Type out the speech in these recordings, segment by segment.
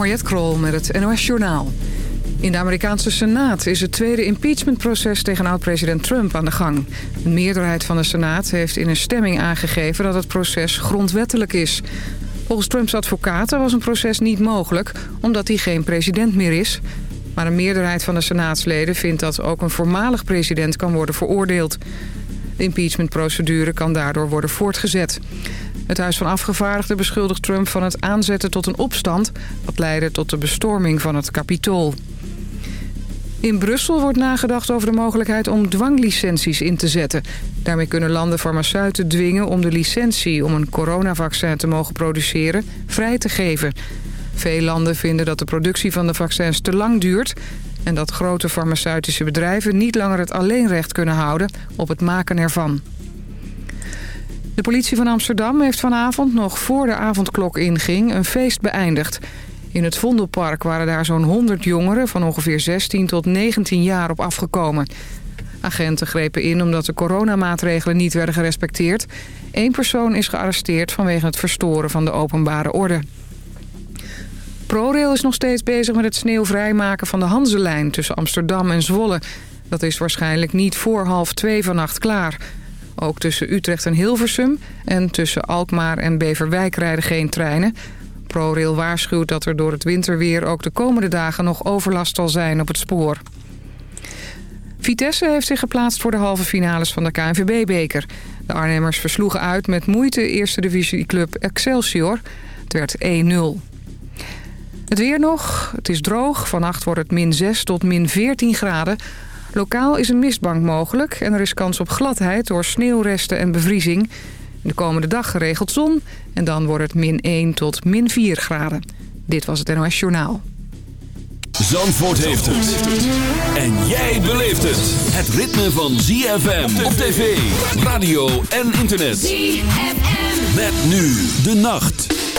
Mariette Krol met het NOS Journaal. In de Amerikaanse Senaat is het tweede impeachmentproces tegen oud-president Trump aan de gang. Een meerderheid van de Senaat heeft in een stemming aangegeven dat het proces grondwettelijk is. Volgens Trumps advocaten was een proces niet mogelijk omdat hij geen president meer is. Maar een meerderheid van de Senaatsleden vindt dat ook een voormalig president kan worden veroordeeld. De impeachmentprocedure kan daardoor worden voortgezet. Het Huis van Afgevaardigden beschuldigt Trump van het aanzetten tot een opstand... wat leidde tot de bestorming van het Capitool. In Brussel wordt nagedacht over de mogelijkheid om dwanglicenties in te zetten. Daarmee kunnen landen farmaceuten dwingen om de licentie om een coronavaccin te mogen produceren vrij te geven. Veel landen vinden dat de productie van de vaccins te lang duurt... en dat grote farmaceutische bedrijven niet langer het alleenrecht kunnen houden op het maken ervan. De politie van Amsterdam heeft vanavond nog voor de avondklok inging een feest beëindigd. In het Vondelpark waren daar zo'n 100 jongeren van ongeveer 16 tot 19 jaar op afgekomen. Agenten grepen in omdat de coronamaatregelen niet werden gerespecteerd. Eén persoon is gearresteerd vanwege het verstoren van de openbare orde. ProRail is nog steeds bezig met het sneeuwvrijmaken van de Hanselijn tussen Amsterdam en Zwolle. Dat is waarschijnlijk niet voor half twee vannacht klaar. Ook tussen Utrecht en Hilversum en tussen Alkmaar en Beverwijk rijden geen treinen. ProRail waarschuwt dat er door het winterweer ook de komende dagen nog overlast zal zijn op het spoor. Vitesse heeft zich geplaatst voor de halve finales van de KNVB-beker. De Arnhemmers versloegen uit met moeite eerste divisieclub Excelsior. Het werd 1-0. Het weer nog. Het is droog. Vannacht wordt het min 6 tot min 14 graden. Lokaal is een mistbank mogelijk en er is kans op gladheid door sneeuwresten en bevriezing. De komende dag geregeld zon en dan wordt het min 1 tot min 4 graden. Dit was het NOS Journaal. Zandvoort heeft het. En jij beleeft het. Het ritme van ZFM op tv, radio en internet. ZFM. Met nu de nacht.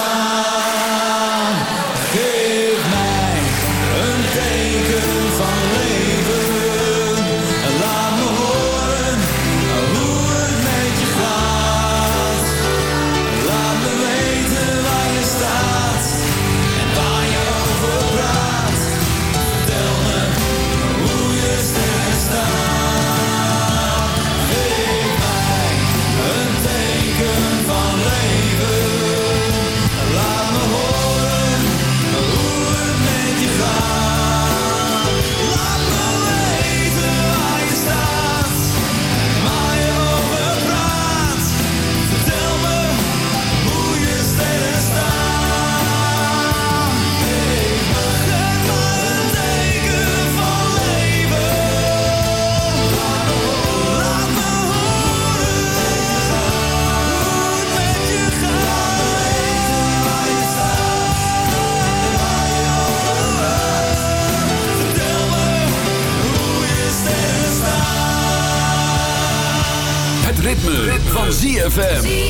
Deus. ZFM.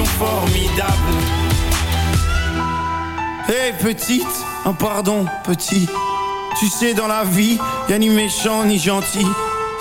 Formidables. Hé petite, un pardon petit. Tu sais dans la vie, y a ni méchant ni gentil.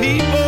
people.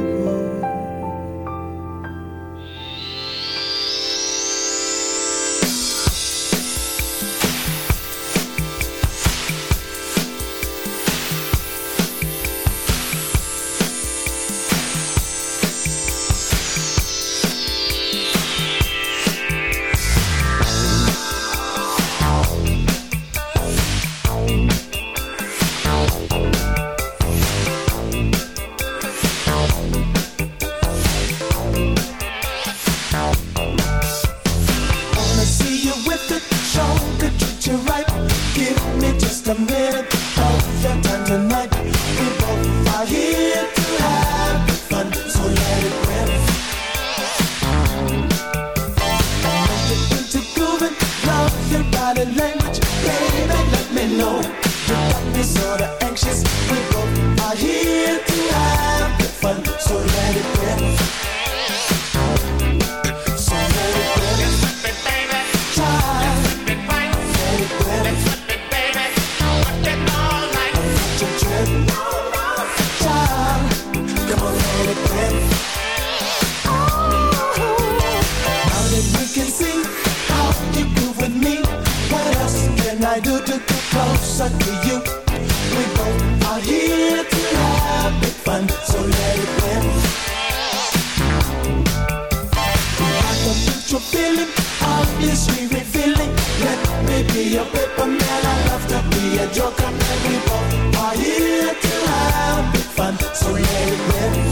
feeling, obviously revealing. Let me be your paper man. I love to be a joker, man. We both are here to have fun, so let it rip.